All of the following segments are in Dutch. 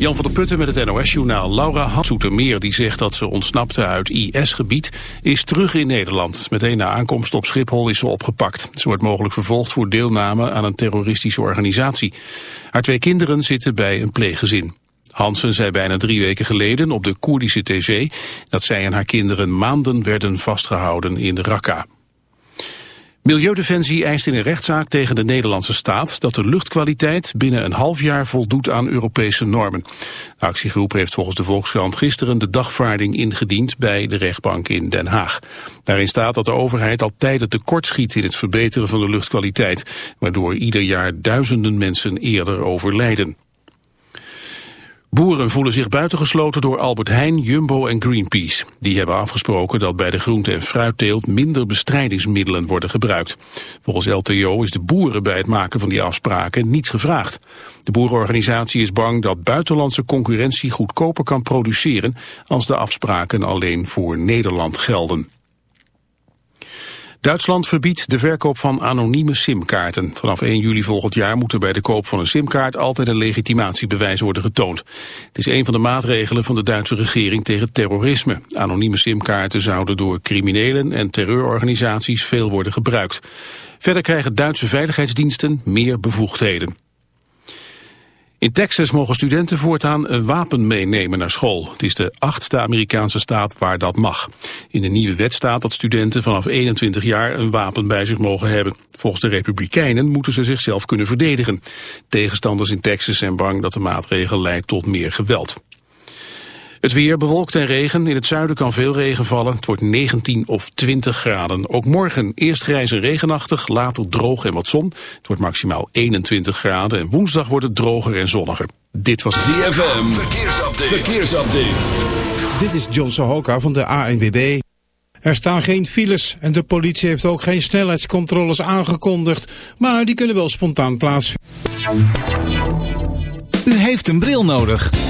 Jan van der Putten met het NOS-journaal. Laura Hatsoetermeer, die zegt dat ze ontsnapte uit IS-gebied, is terug in Nederland. Meteen na aankomst op Schiphol is ze opgepakt. Ze wordt mogelijk vervolgd voor deelname aan een terroristische organisatie. Haar twee kinderen zitten bij een pleeggezin. Hansen zei bijna drie weken geleden op de Koerdische tv dat zij en haar kinderen maanden werden vastgehouden in Raqqa. Milieudefensie eist in een rechtszaak tegen de Nederlandse staat dat de luchtkwaliteit binnen een half jaar voldoet aan Europese normen. Actiegroep heeft volgens de Volkskrant gisteren de dagvaarding ingediend bij de rechtbank in Den Haag. Daarin staat dat de overheid al tijden tekortschiet in het verbeteren van de luchtkwaliteit, waardoor ieder jaar duizenden mensen eerder overlijden. Boeren voelen zich buitengesloten door Albert Heijn, Jumbo en Greenpeace. Die hebben afgesproken dat bij de groente- en fruitteelt minder bestrijdingsmiddelen worden gebruikt. Volgens LTO is de boeren bij het maken van die afspraken niets gevraagd. De boerenorganisatie is bang dat buitenlandse concurrentie goedkoper kan produceren als de afspraken alleen voor Nederland gelden. Duitsland verbiedt de verkoop van anonieme simkaarten. Vanaf 1 juli volgend jaar moet er bij de koop van een simkaart altijd een legitimatiebewijs worden getoond. Het is een van de maatregelen van de Duitse regering tegen terrorisme. Anonieme simkaarten zouden door criminelen en terreurorganisaties veel worden gebruikt. Verder krijgen Duitse veiligheidsdiensten meer bevoegdheden. In Texas mogen studenten voortaan een wapen meenemen naar school. Het is de achtste Amerikaanse staat waar dat mag. In de nieuwe wet staat dat studenten vanaf 21 jaar een wapen bij zich mogen hebben. Volgens de Republikeinen moeten ze zichzelf kunnen verdedigen. Tegenstanders in Texas zijn bang dat de maatregel leidt tot meer geweld. Het weer bewolkt en regen. In het zuiden kan veel regen vallen. Het wordt 19 of 20 graden. Ook morgen eerst grijs en regenachtig, later droog en wat zon. Het wordt maximaal 21 graden. En woensdag wordt het droger en zonniger. Dit was ZFM. Verkeersupdate. Verkeersupdate. Dit is John Sohoka van de ANWB. Er staan geen files en de politie heeft ook geen snelheidscontroles aangekondigd. Maar die kunnen wel spontaan plaatsvinden. U heeft een bril nodig.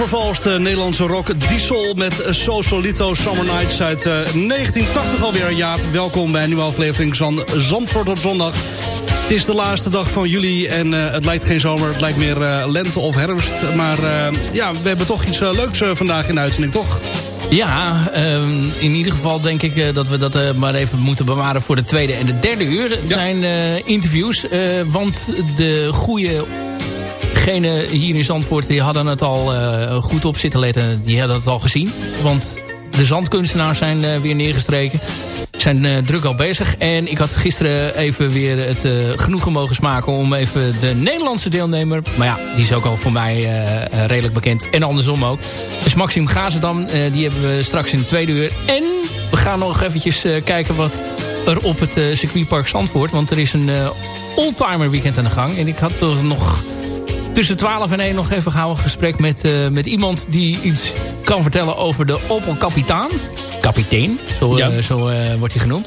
Onvervalste Nederlandse rock Diesel met Sosolito Summer Nights uit 1980 alweer een jaar. Welkom bij een nieuwe aflevering van Zandvoort op zondag. Het is de laatste dag van juli en uh, het lijkt geen zomer, het lijkt meer uh, lente of herfst. Maar uh, ja, we hebben toch iets leuks vandaag in de uitzending, toch? Ja, uh, in ieder geval denk ik dat we dat uh, maar even moeten bewaren voor de tweede en de derde uur. Het ja. zijn interviews, want de goede genen hier in Zandvoort die hadden het al goed op zitten letten. Die hadden het al gezien, want de zandkunstenaars zijn weer neergestreken zijn uh, druk al bezig. En ik had gisteren even weer het genoegen mogen smaken om even de Nederlandse deelnemer... maar ja, die is ook al voor mij redelijk bekend. En andersom ook. Dus Maxim Gazendam, die hebben we straks in de tweede uur. En we gaan nog eventjes kijken wat er op het circuitpark Zandvoort... want er is een oldtimer weekend aan de gang. En ik had toch nog tussen 12 en 1 nog even gauw een gesprek met, uh, met iemand die iets kan vertellen over de Opel Kapitaan. Kapitein, zo, ja. uh, zo uh, wordt hij genoemd.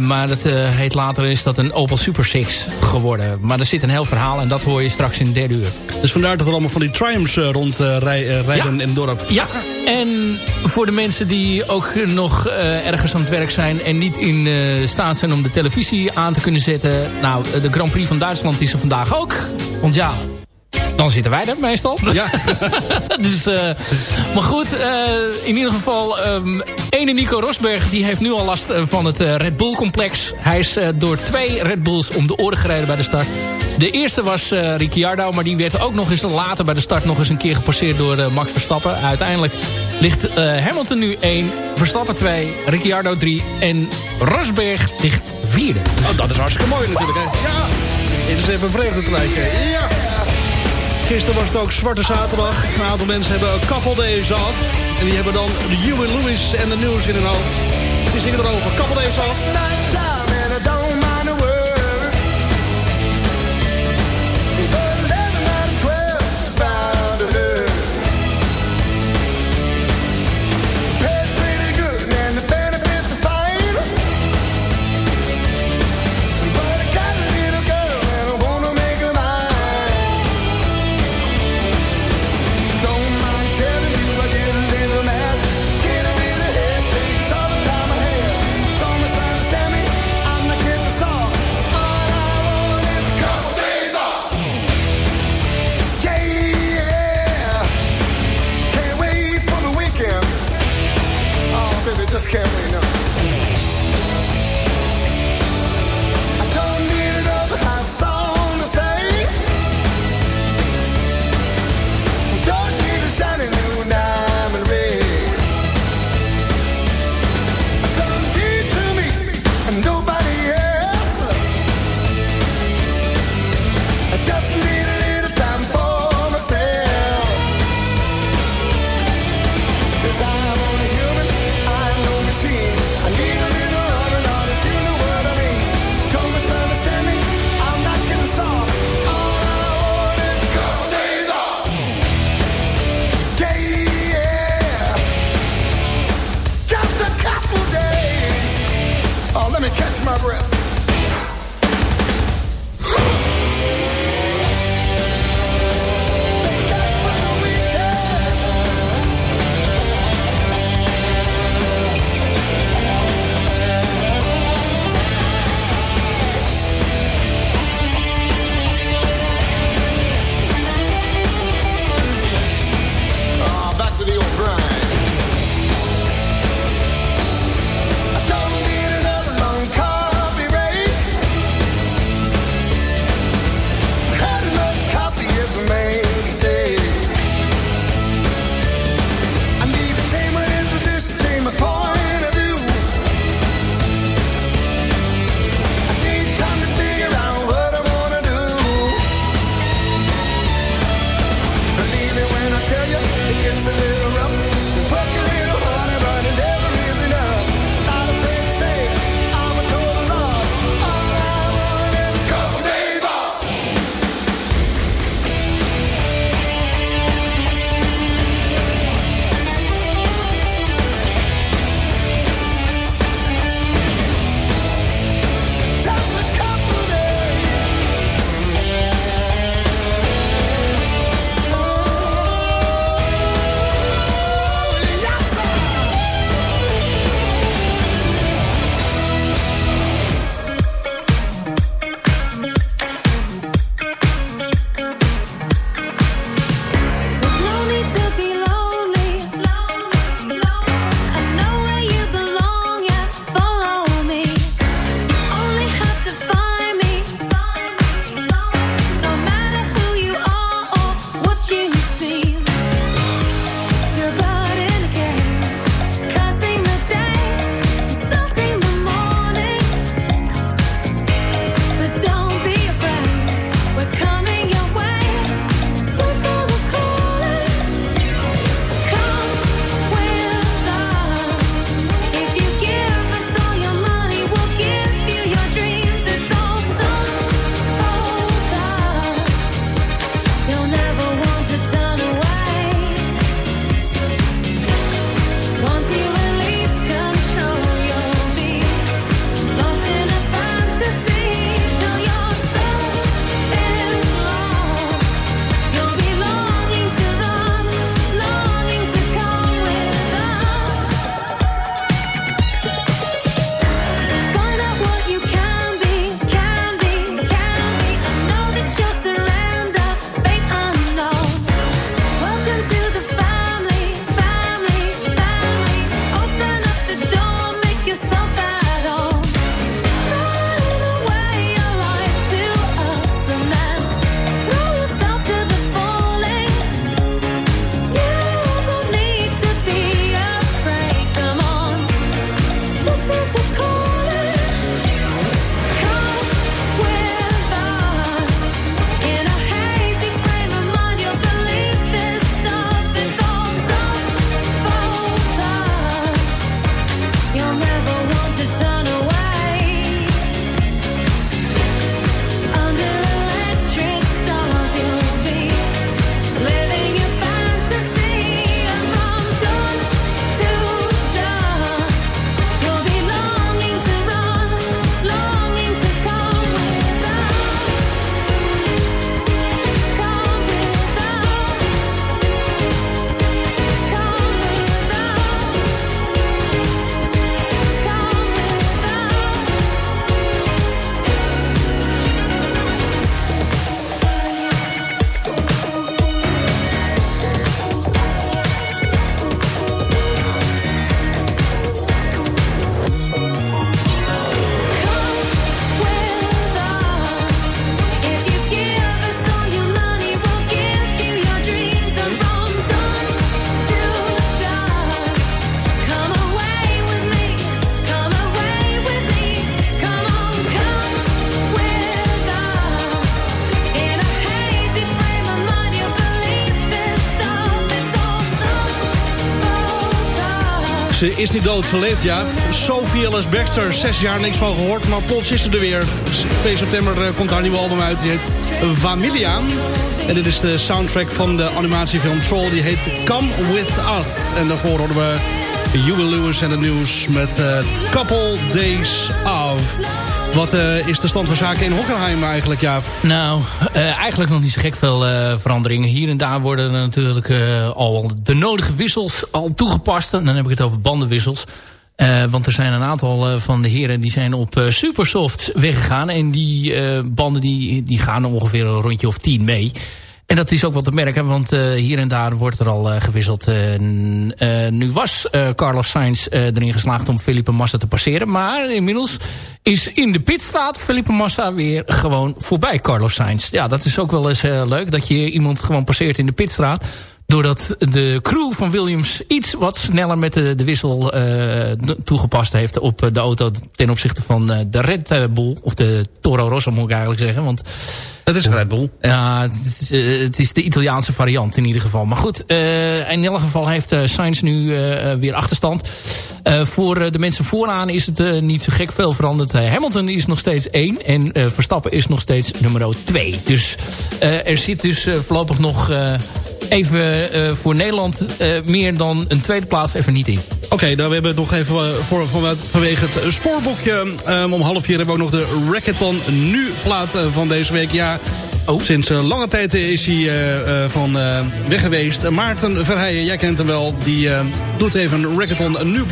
maar het heet later is dat een Opel Super 6 geworden. Maar er zit een heel verhaal en dat hoor je straks in de derde uur. Dus vandaar dat er allemaal van die Triumphs rondrijden ja. in het dorp. Ja, en voor de mensen die ook nog ergens aan het werk zijn... en niet in staat zijn om de televisie aan te kunnen zetten... nou, de Grand Prix van Duitsland is er vandaag ook. Want ja, dan zitten wij er meestal. Ja. dus, uh, maar goed, uh, in ieder geval... Um, ene Nico Rosberg die heeft nu al last van het uh, Red Bull complex. Hij is door twee Red Bulls om de oren gereden bij de start. De eerste was Ricciardo, maar die werd ook nog eens later bij de start... nog eens een keer gepasseerd door Max Verstappen. Uiteindelijk ligt Hamilton nu 1, Verstappen 2, Ricciardo 3... en Rosberg ligt vierde. Oh, dat is hartstikke mooi natuurlijk, hè? Ja! Dit is even vreugde te lijken. Ja! Gisteren was het ook Zwarte Zaterdag. Een aantal mensen hebben een couple days af. En die hebben dan de Huey Lewis en de News in hun hoofd. Die zingen erover. Couple days af. Is niet dood, ze leeft ja. Sophie Ellis Baxter, zes jaar niks van gehoord, maar plots is ze er weer. 2 september eh, komt haar nieuwe album uit, die heet Familia. En dit is de soundtrack van de animatiefilm Troll, die heet Come With Us. En daarvoor horen we Huey Lewis en het nieuws met uh, Couple Days Of. Wat uh, is de stand van zaken in Hockenheim eigenlijk, ja? Nou, uh, eigenlijk nog niet zo gek veel uh, veranderingen. Hier en daar worden er natuurlijk al de nodige wissels al toegepast. En dan heb ik het over bandenwissels. want er zijn een aantal van de heren die zijn op Supersoft weggegaan. En die banden die, die gaan ongeveer een rondje of tien mee. En dat is ook wat te merken, want uh, hier en daar wordt er al uh, gewisseld. Uh, nu was Carlos Sainz erin geslaagd om Felipe Massa te passeren. Maar inmiddels is in de pitstraat Felipe Massa weer gewoon voorbij Carlos Sainz. Ja, dat is ook wel eens leuk, dat je iemand gewoon passeert in de pitstraat. Doordat de crew van Williams iets wat sneller met de, de wissel toegepast heeft op de auto ten opzichte van de Red Bull. Of de Toro Rosso moet ik eigenlijk zeggen, want... Dat is Red Bull. Ja, het is, uh, het is, de Italiaanse variant in ieder geval. Maar goed, uh, in elk geval heeft uh, Sainz nu weer achterstand. voor de mensen vooraan is het niet zo gek veel veranderd. Hamilton is nog steeds 1 en Verstappen is nog steeds nummer 2. Dus er zit dus voorlopig nog even voor Nederland meer dan een tweede plaats even niet in. Oké, okay, nou, we hebben nog even voor, voor, vanwege het spoorboekje. Um, om half vier hebben we ook nog de Racketon nu plaat van deze week. Ja, Oh. Sinds uh, lange tijd is hij uh, uh, van weg geweest. Maarten Verheijen, jij kent hem wel. Die doet even een Rackathon, een nieuw.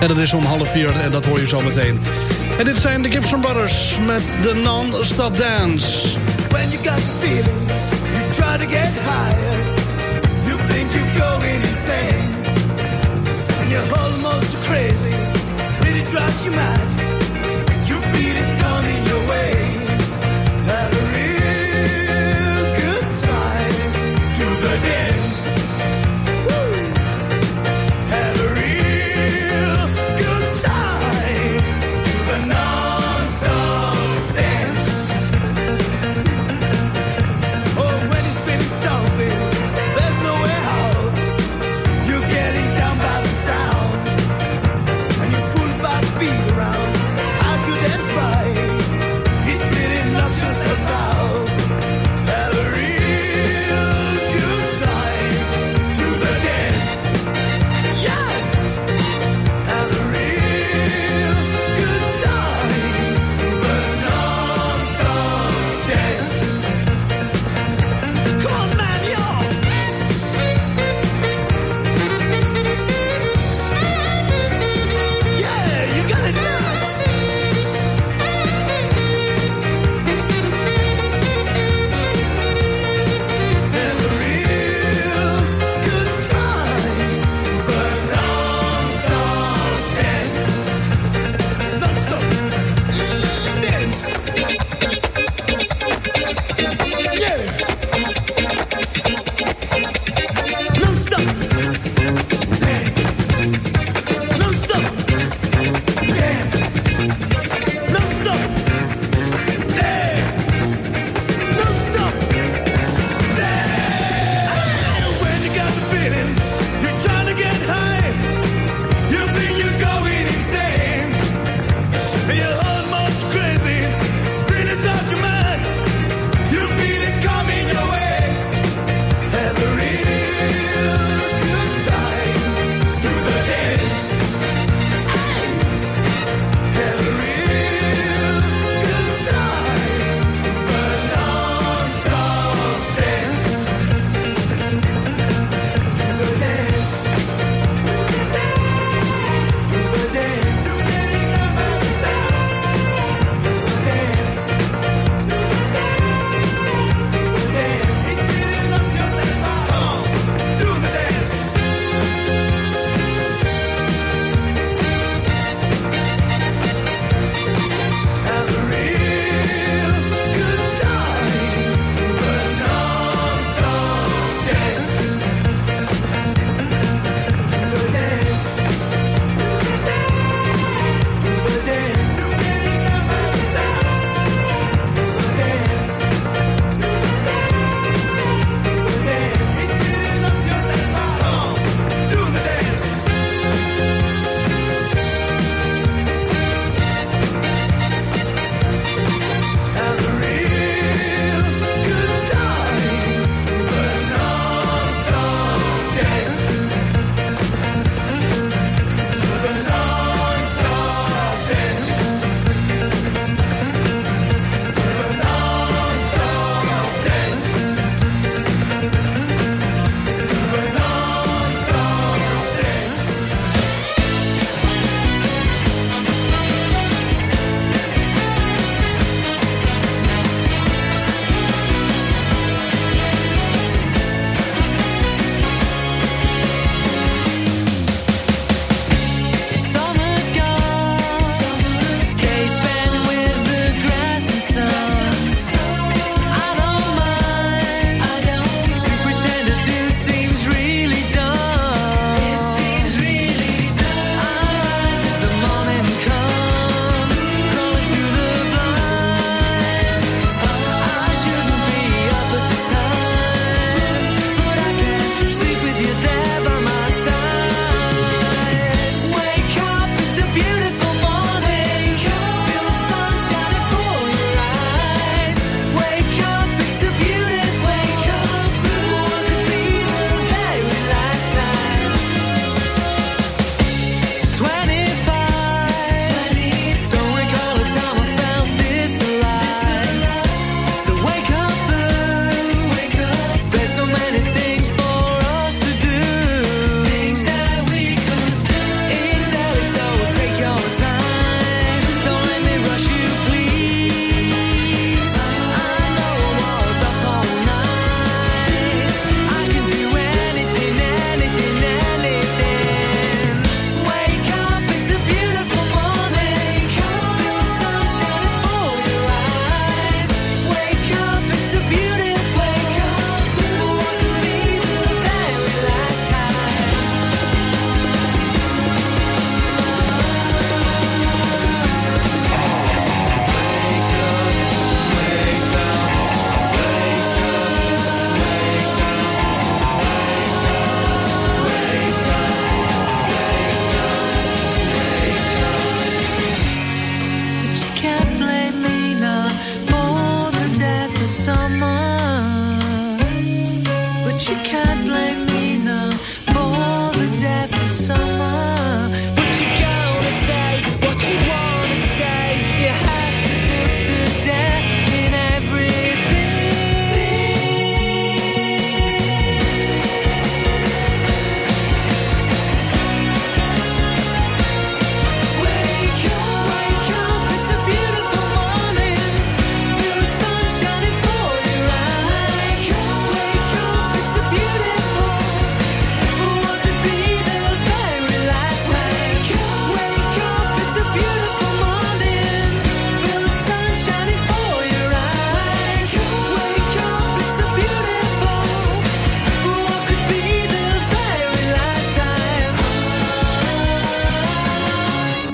En dat is om half vier en dat hoor je zo meteen. En dit zijn de Gibson Brothers met de Non-Stop Dance. When you got the feeling, you try to get higher. You think you're going insane. And you're almost crazy. Really drives you mad.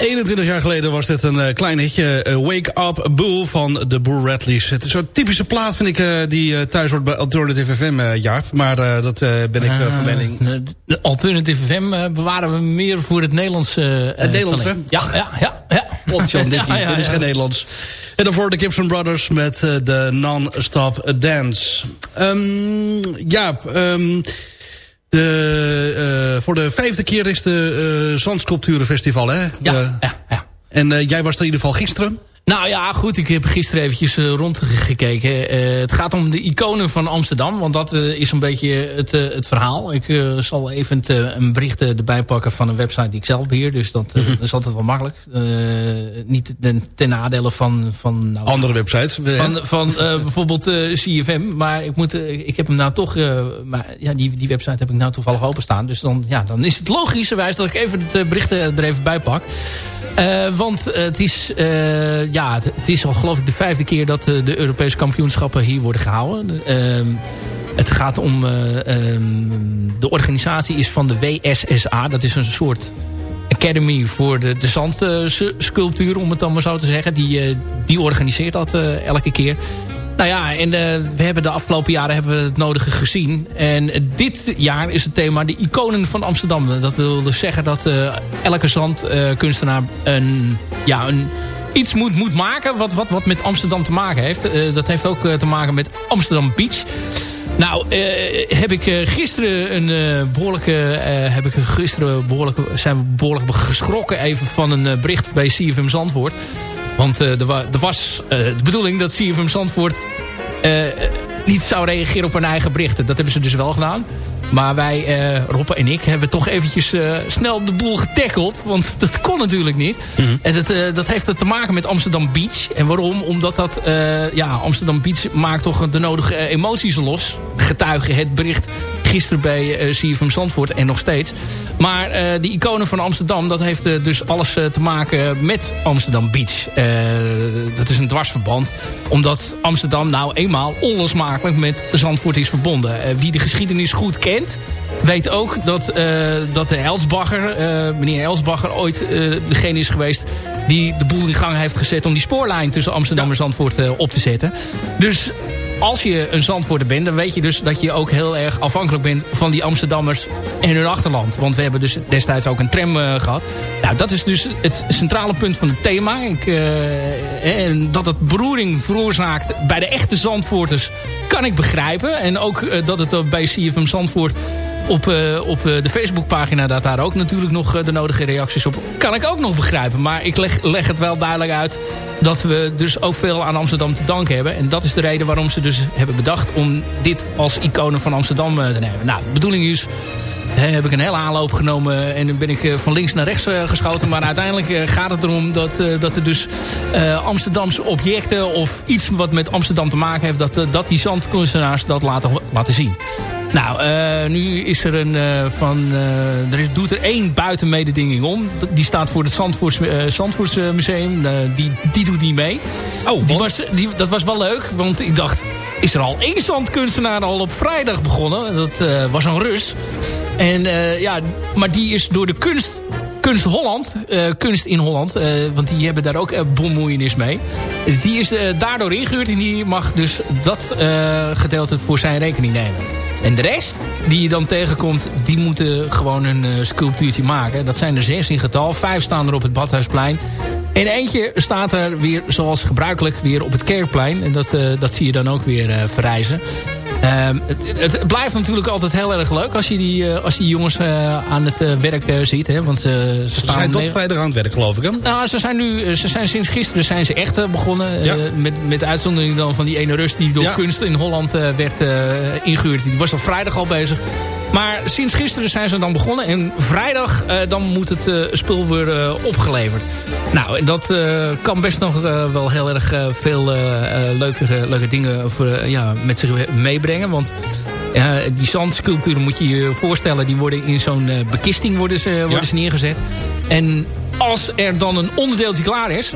21 jaar geleden was dit een uh, klein hitje. Uh, Wake Up Bull van de Boer Radleys. Het is zo'n typische plaat vind ik uh, die thuis hoort bij Alternative FM, Jaap. Maar dat ben ik van mening. De Alternative FM bewaren we meer voor het Nederlandse Het Nederlands, hè? Ja, ja, ja. ja. Jan Dickie. ja, ja, dit is geen Nederlands. En daarvoor de Gibson Brothers met de Non-Stop Dance. Um, Jaap, um, de, uh, voor de vijfde keer is de uh, Zandsculpturenfestival, hè? Ja, ja, ja. En jij was er in ieder geval gisteren? Nou ja, goed. Ik heb gisteren eventjes uh, rondgekeken. Uh, het gaat om de iconen van Amsterdam. Want dat uh, is een beetje het, het verhaal. Ik zal even een bericht erbij pakken van een website die ik zelf beheer. Dus dat, dat is altijd wel makkelijk. niet ten, ten nadele van... van nou, Andere websites. Van, van bijvoorbeeld CFM. Maar ik, moet, ik heb hem nou toch... maar, ja, die, die website heb ik nou toevallig openstaan. Dus dan, ja, dan is het logischerwijs dat ik even het bericht er even bij pak. Want het is, ja, het, is al geloof ik de vijfde keer dat uh, de Europese kampioenschappen hier worden gehouden. Ehm, het gaat om, ehm, de organisatie is van de WSSA. Dat is een soort academy voor de, de zandsculptuur, om het dan maar zo te zeggen. Die, die organiseert dat elke keer. Nou ja, en we hebben de afgelopen jaren hebben we het nodige gezien. En dit jaar is het thema de iconen van Amsterdam. Dat wil dus zeggen dat elke zandkunstenaar een, ja, een, iets moet, moet maken wat, wat, wat met Amsterdam te maken heeft. dat heeft ook te maken met Amsterdam Beach. Nou, heb ik gisteren een behoorlijke, heb ik gisteren behoorlijk, zijn we behoorlijk geschrokken even van een bericht bij CFM Zandvoort. Want er, er, was de bedoeling dat CFM Zandvoort niet zou reageren op hun eigen berichten. Dat hebben ze dus wel gedaan. Maar wij, uh, Roppe en ik, hebben toch eventjes uh, snel de boel getackeld. Want dat kon natuurlijk niet. Mm -hmm. En dat, uh, dat heeft te maken met Amsterdam Beach. En waarom? Omdat dat, ja, Amsterdam Beach maakt toch de nodige emoties los. Getuigen het bericht gisteren bij uh, CFM Zandvoort en nog steeds. Maar uh, die iconen van Amsterdam, dat heeft uh, dus alles te maken met Amsterdam Beach. dat is een dwarsverband. Omdat Amsterdam nou eenmaal onlosmakelijk met Zandvoort is verbonden. wie de geschiedenis goed kent, weet ook dat, dat de Elsbacher, meneer Elsbacher, ooit degene is geweest die de boel in gang heeft gezet om die spoorlijn tussen Amsterdam ja. en Zandvoort op te zetten. Dus als je een Zandvoorter bent... dan weet je dus dat je ook heel erg afhankelijk bent... van die Amsterdammers en hun achterland. Want we hebben dus destijds ook een tram uh, gehad. Nou, dat is dus het centrale punt van het thema. Ik, uh, en dat het beroering veroorzaakt bij de echte Zandvoorters... kan ik begrijpen. En ook dat het bij CFM Zandvoort op, uh, op uh, de Facebookpagina dat daar ook natuurlijk nog uh, de nodige reacties op. Kan ik ook nog begrijpen. Maar ik leg, leg het wel duidelijk uit dat we dus ook veel aan Amsterdam te danken hebben. En dat is de reden waarom ze dus hebben bedacht om dit als iconen van Amsterdam te nemen. Nou, de bedoeling is heb ik een hele aanloop genomen en dan ben ik van links naar rechts geschoten. Maar uiteindelijk gaat het erom dat, dat er dus Amsterdamse objecten of iets wat met Amsterdam te maken heeft, dat, dat die zandkunstenaars dat laten, laten zien. Nou, uh, nu is er een uh, van... Uh, er doet er één buitenmededinging om. Die staat voor het Zandvoorts, Zandvoortsmuseum. die, die doet niet mee. Oh, die was, die, dat was wel leuk, want ik dacht... Is er al één zandkunstenaar al op vrijdag begonnen? Dat was een Rus. En ja, maar die is door de kunst Kunst Holland, uh, Kunst in Holland, uh, want die hebben daar ook bemoeienis mee. Die is daardoor ingehuurd en die mag dus dat gedeelte voor zijn rekening nemen. En de rest die je dan tegenkomt, die moeten gewoon een sculptuurtje maken. Dat zijn er zes in getal. Vijf staan er op het Badhuisplein. En eentje staat er weer zoals gebruikelijk weer op het Kerkplein. En dat, dat zie je dan ook weer verrijzen. Ehm, het, het, blijft natuurlijk altijd heel erg leuk als je die, als die jongens aan het werk ziet. Hè, want, ze, ze zijn tot vrijdag aan het werk geloof ik hè? Nou, ze zijn nu, ze zijn sinds gisteren zijn ze echt begonnen. Ja. met, met uitzondering dan van die ene rust die door kunst in Holland werd ingehuurd. Die was al vrijdag al bezig. Maar sinds gisteren zijn ze dan begonnen. En vrijdag uh, dan moet het uh, spul weer uh, opgeleverd. Nou, en dat kan best nog wel heel erg veel leuke, leuke dingen voor, ja, met zich meebrengen. Want die zandsculpturen moet je je voorstellen. Die worden in zo'n bekisting worden ze, worden ze neergezet. En als er dan een onderdeeltje klaar is...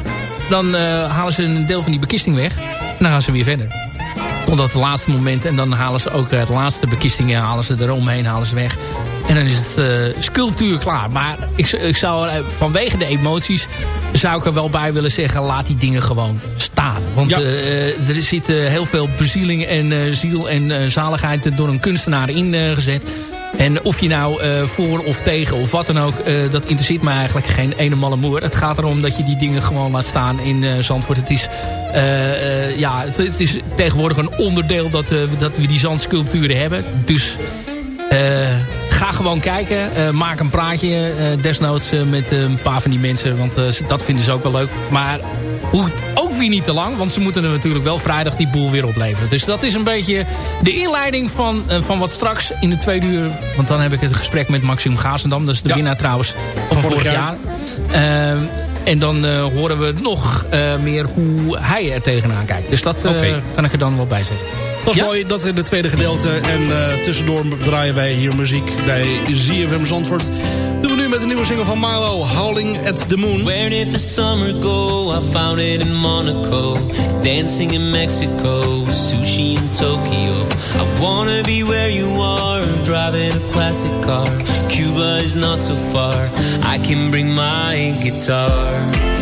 dan halen ze een deel van die bekisting weg. En dan gaan ze weer verder tot dat laatste moment. En dan halen ze ook het laatste bekistingen halen ze eromheen, halen ze weg. En dan is het uh, sculptuur klaar. Maar ik, ik zou er, vanwege de emoties zou ik er wel bij willen zeggen... laat die dingen gewoon staan. Want uh, er zit uh, heel veel bezieling en ziel en zaligheid... door een kunstenaar ingezet. En of je nou uh, voor of tegen of wat dan ook... Uh, dat interesseert me eigenlijk geen ene malle moer. Het gaat erom dat je die dingen gewoon laat staan in uh, Zandvoort. Het is, ja, het, het, is tegenwoordig een onderdeel dat, dat we die zandsculpturen hebben. Dus ga gewoon kijken. maak een praatje desnoods met een paar van die mensen. Want dat vinden ze ook wel leuk. Maar hoe ook weer niet te lang. Want ze moeten er natuurlijk wel vrijdag die boel weer opleveren. Dus dat is een beetje de inleiding van, van wat straks in de tweede uur. Want dan heb ik het gesprek met Maxim Gazendam. Dat is de ja. winnaar trouwens van, vorig, jaar. jaar. En dan uh, horen we nog uh, meer hoe hij er tegenaan kijkt. Dus dat okay. kan ik er dan wel bij zeggen. Dat is ja? mooi, dat in het tweede gedeelte. En uh, tussendoor draaien wij hier muziek bij ZFM Zandvoort. Doen we nu met een nieuwe single van Milo, Howling at the Moon. Where did the summer go? I found it in Monaco. Dancing in Mexico, sushi in Tokyo. I wanna be where you are, driving a classic car. Cuba is not so far, I can bring my guitar.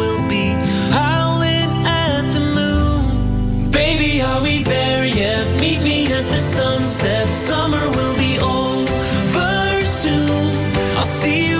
the sunset. Summer will be over soon. I'll see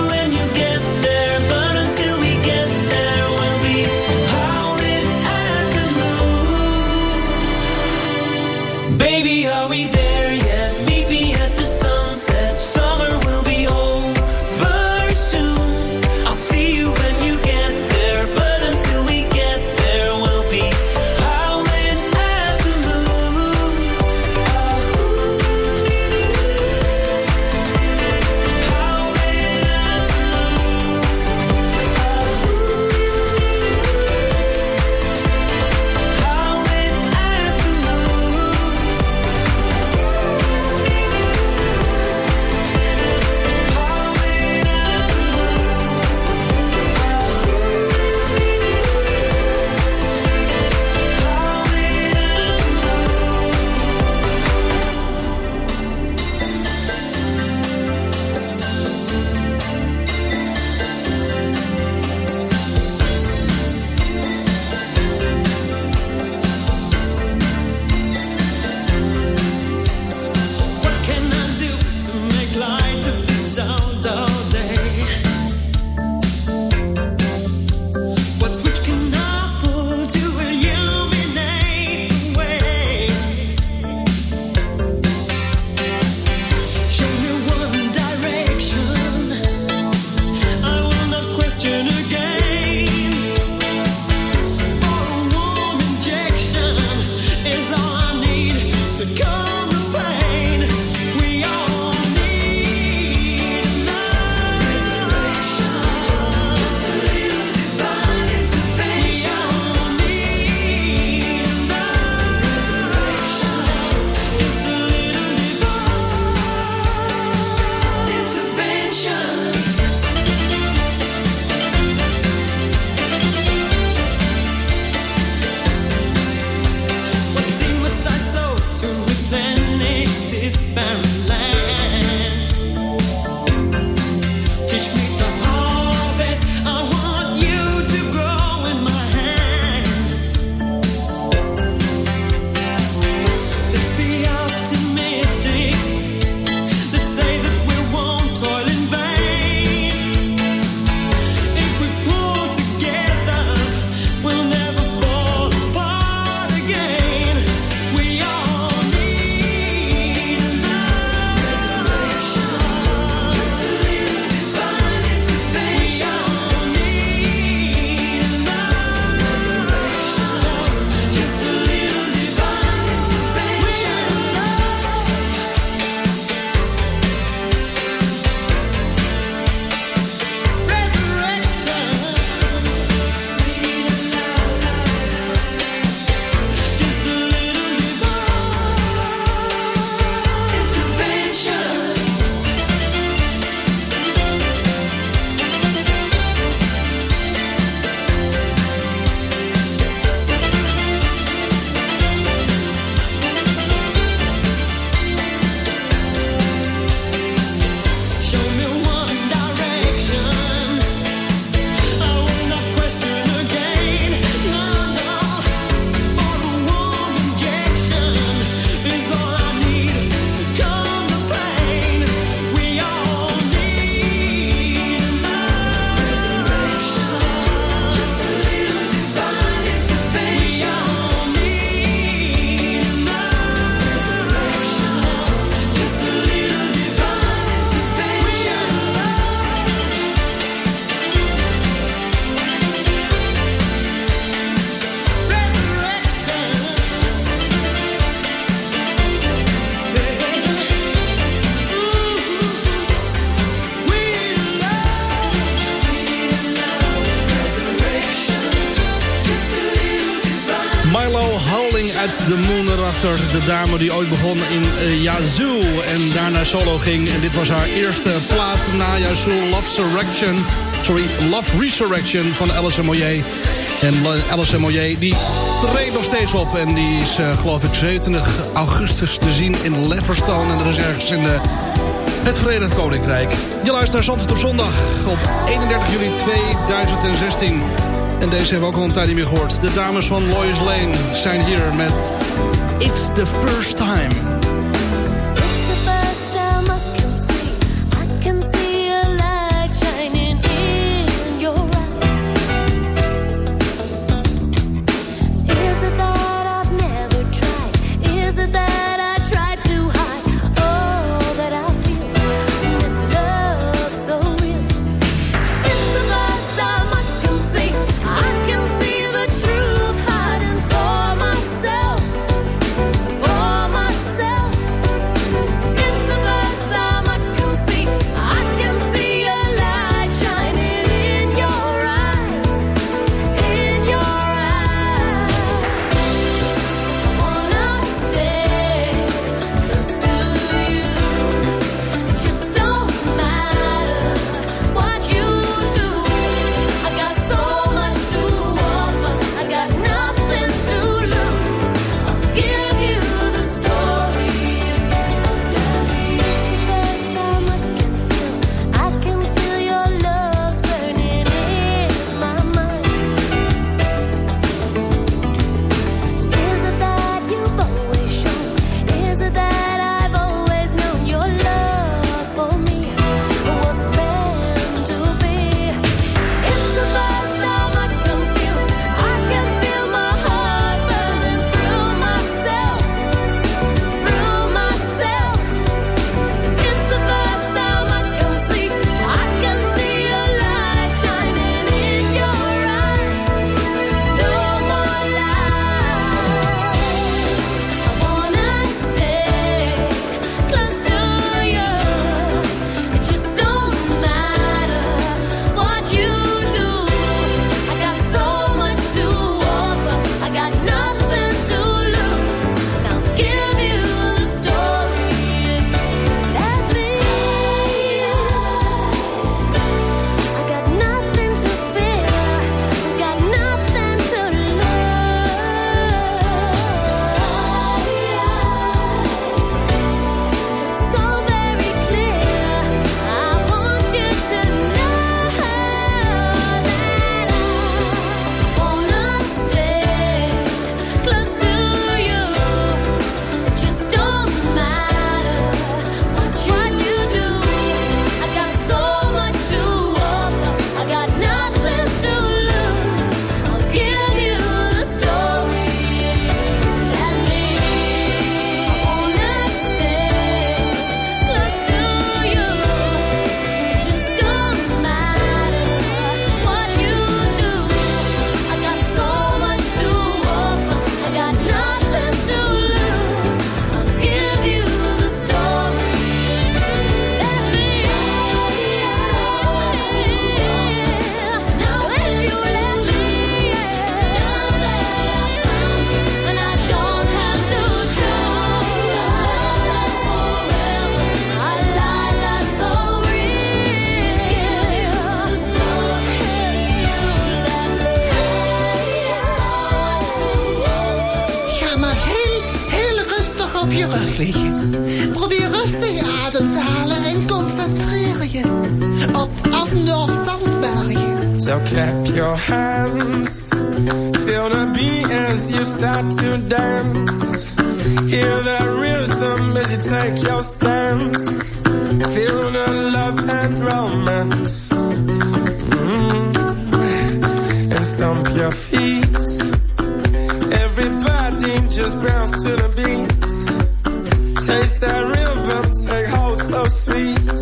De dame die ooit begon in uh, Yazoo en daarna solo ging. En dit was haar eerste plaat na Yazoo, Love Resurrection. Sorry, Love Resurrection van Alice Moyer. En Alice Moyer die treedt nog steeds op. En die is uh, geloof ik 27 augustus te zien in Leverstone. En dat is ergens in het Verenigd Koninkrijk. Je luistert naar op zondag op 31 juli 2016. En deze hebben we ook al een tijd niet meer gehoord. De dames van Lois Lane zijn hier met It's the First Time. bounce to the beats. Taste that real vamp, take hold so sweet.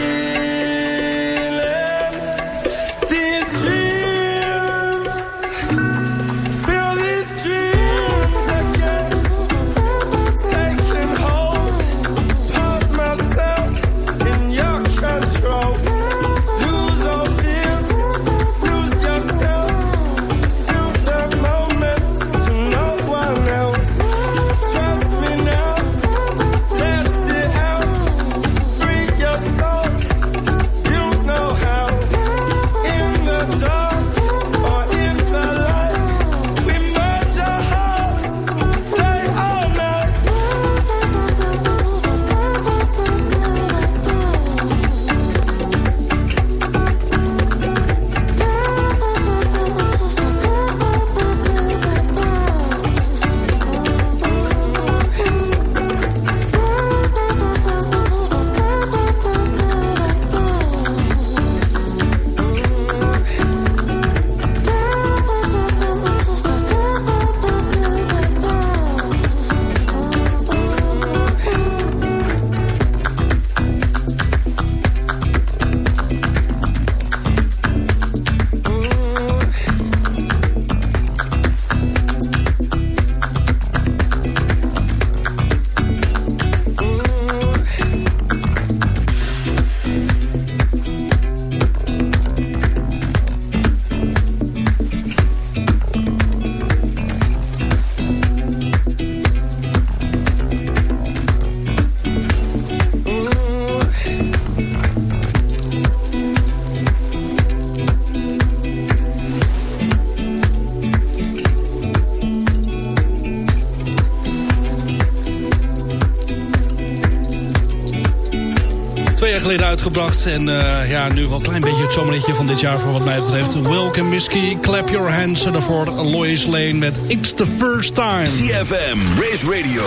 uitgebracht. En eh, ja, nu wel een klein beetje het zomerliedje van dit jaar voor wat mij betreft. Welcome Misky, Clap Your Hands. En daarvoor Lois Lane met It's the First Time. CFM, Race Radio,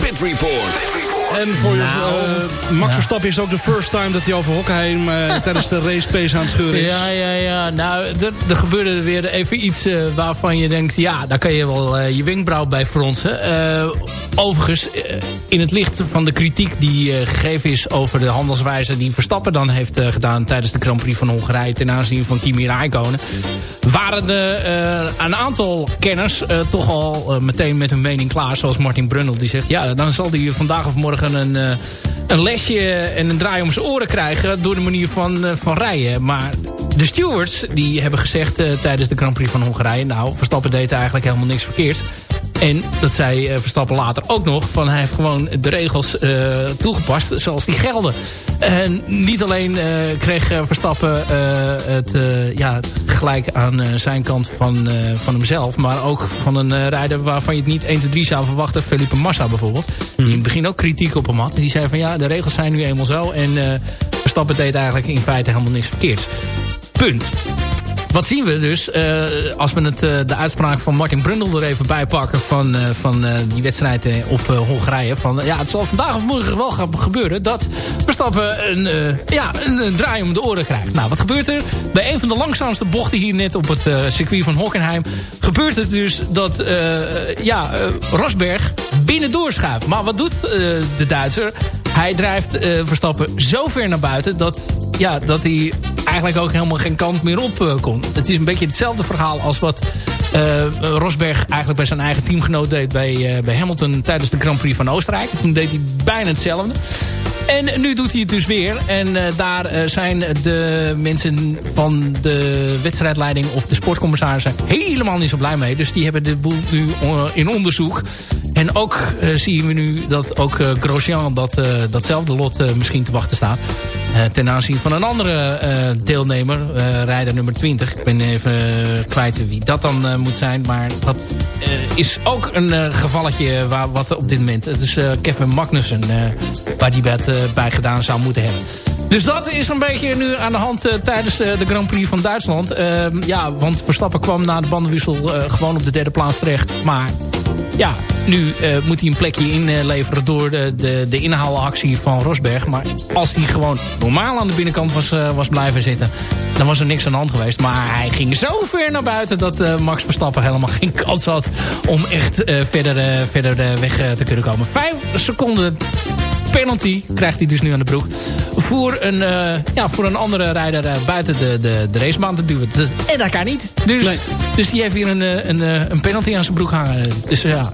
Pit Report. En voor Nou, eh, Max Verstappen is ook de first time dat hij over Hockenheim eh, tijdens de race pace aan het scheuren is. Ja, ja, ja. Nou, er- er gebeurde weer even iets eh, waarvan je denkt... ja, daar kan je wel je wenkbrauw bij fronsen. Overigens, in het licht van de kritiek die gegeven is... over de handelswijze die Verstappen dan heeft gedaan... tijdens de Grand Prix van Hongarije ten aanzien van Kimi Räikkönen... waren er eh, een aantal kenners eh, toch al eh, meteen met hun mening klaar. Zoals Martin Brundle die zegt... ja, dan zal hij vandaag of morgen een... een lesje en een draai om zijn oren krijgen... door de manier van, van rijden. Maar de stewards die hebben gezegd tijdens de Grand Prix van Hongarije... nou, Verstappen deed eigenlijk helemaal niks verkeerd. En dat zei Verstappen later ook nog... van hij heeft gewoon de regels toegepast zoals die gelden. En niet alleen eh, kreeg Verstappen het, ja, het gelijk aan eh, zijn kant van, eh, van hemzelf... maar ook van een eh, rijder waarvan je het niet 1, 2, 3 zou verwachten. Felipe Massa bijvoorbeeld. Die in het begin ook kritiek op hem had. Die zei van ja, de regels zijn nu eenmaal zo. En Verstappen deed eigenlijk in feite helemaal niks verkeerds. Punt. Wat zien we dus? Uh, als we het, uh, de uitspraak van Martin Brundle er even bij pakken... van, uh, van die wedstrijd op Hongarije. Van, ja, het zal vandaag of morgen wel gaan gebeuren... dat Verstappen een, ja, een, draai om de oren krijgt. Nou, wat gebeurt er? Bij een van de langzaamste bochten hier net op het circuit van Hockenheim... gebeurt het dus dat ja, Rosberg binnendoor schuift. Maar wat doet de Duitser? Hij drijft Verstappen zo ver naar buiten... dat, ja, dat hij eigenlijk ook helemaal geen kant meer op kon. Het is een beetje hetzelfde verhaal als wat uh, Rosberg eigenlijk bij zijn eigen teamgenoot deed bij, uh, bij Hamilton tijdens de Grand Prix van Oostenrijk. Toen deed hij bijna hetzelfde. En nu doet hij het dus weer. En daar zijn de mensen van de wedstrijdleiding of de sportcommissarissen helemaal niet zo blij mee. Dus die hebben de boel nu in onderzoek. En ook zien we nu dat ook Grosjean dat, datzelfde lot misschien te wachten staat. Ten aanzien van een andere deelnemer, rijder nummer 20. Ik ben even kwijt wie dat dan moet zijn. Maar dat is ook een gevalletje waar, wat op dit moment... Het is Kevin Magnussen waar die bij, bij gedaan zou moeten hebben. Dus dat is een beetje nu aan de hand tijdens de Grand Prix van Duitsland. Uh, ja, want Verstappen kwam na de bandenwissel gewoon op de derde plaats terecht. Maar ja, nu moet hij een plekje inleveren door de, de, de inhaalactie van Rosberg. Maar als hij gewoon normaal aan de binnenkant was, was blijven zitten... dan was er niks aan de hand geweest. Maar hij ging zo ver naar buiten dat Max Verstappen helemaal geen kans had... om echt verder, verder weg te kunnen komen. Vijf seconden penalty krijgt hij dus nu aan de broek. Voor een, uh, ja, voor een andere rijder uh, buiten de, de, de racebaan te duwen. Dus, en dat kan niet. Dus, nee. dus die heeft hier een, eh, een, een penalty aan zijn broek hangen. Dus ja,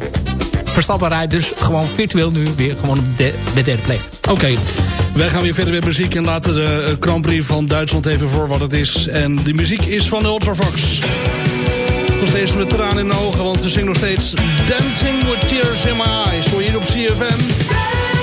Verstappen rijdt dus gewoon virtueel nu weer gewoon op de, de derde plek. Oké, okay. wij gaan weer verder met muziek en laten de Grand Prix van Duitsland even voor wat het is. En die muziek is van de Ultravox. Nog steeds met tranen in de ogen, want ze zingen nog steeds Dancing with Tears in My Eyes. Voor hier op CFM.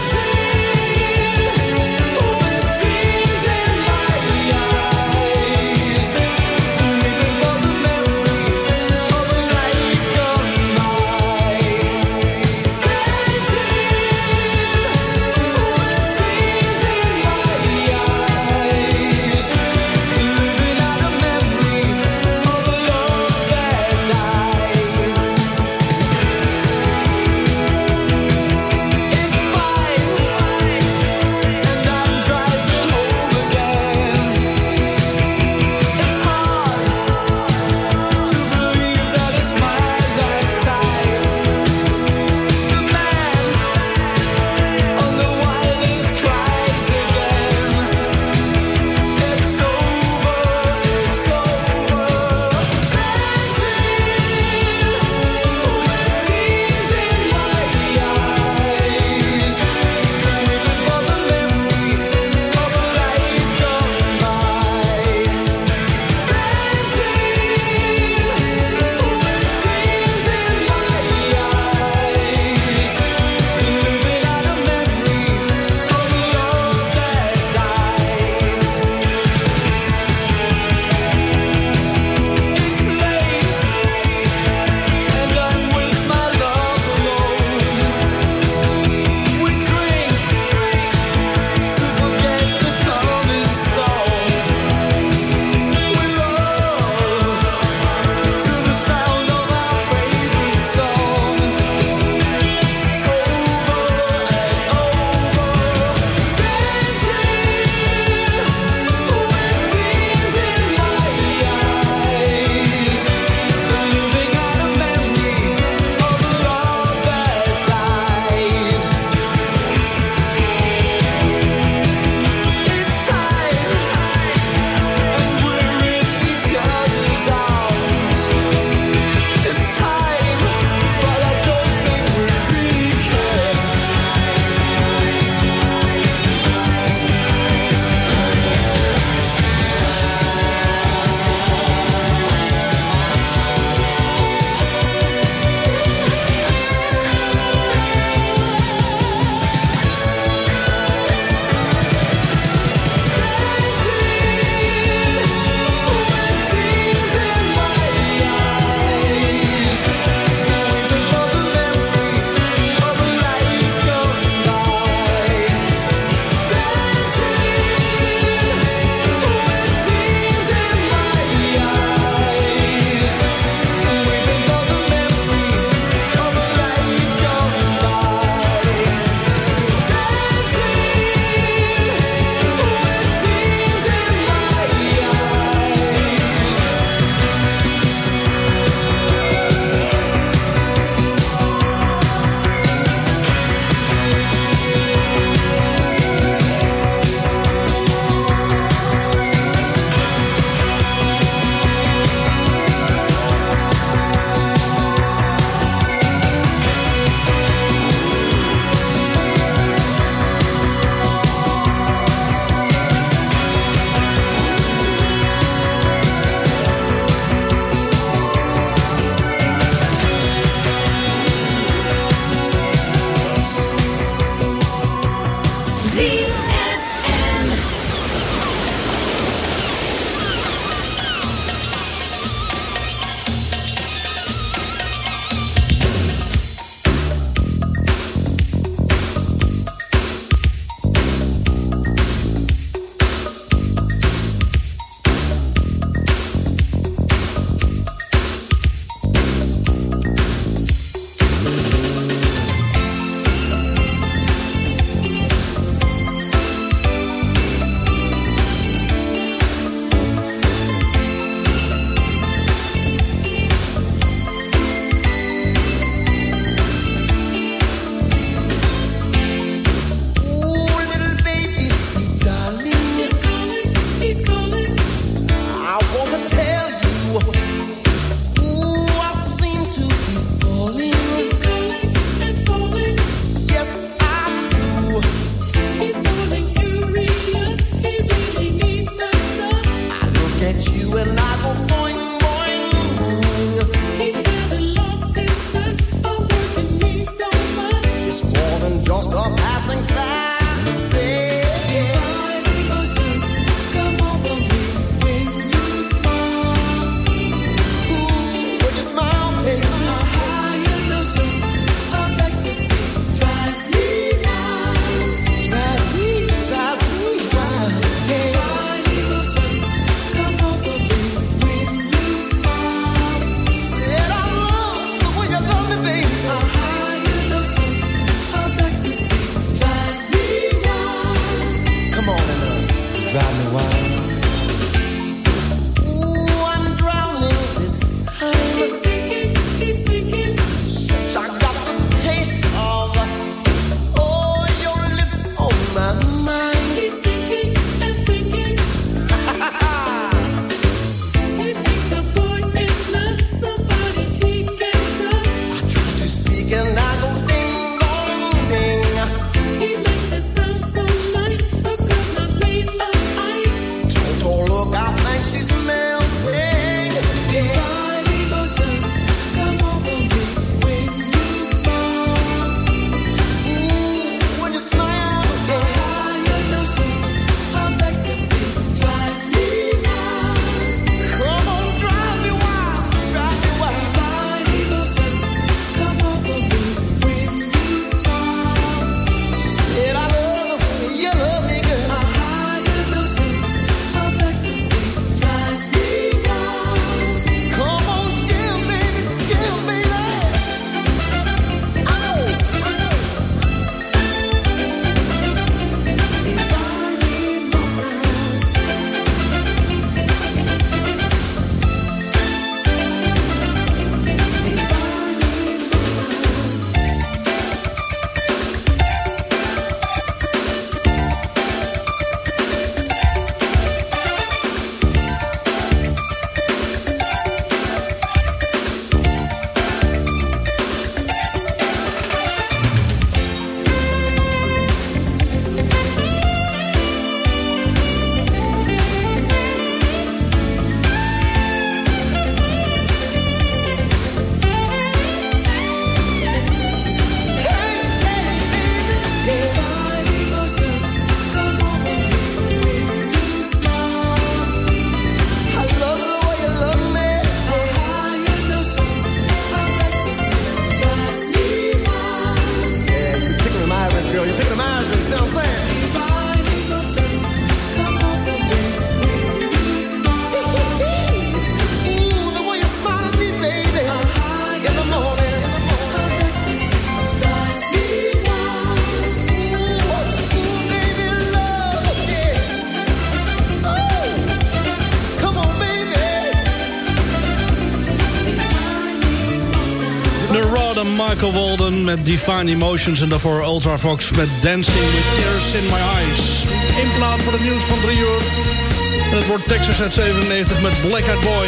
Divine Emotions... en daarvoor Ultra Fox met Dancing with Tears in My Eyes. In plaats voor het nieuws van 3 uur. En het wordt Texas uit 97 met Black Boy.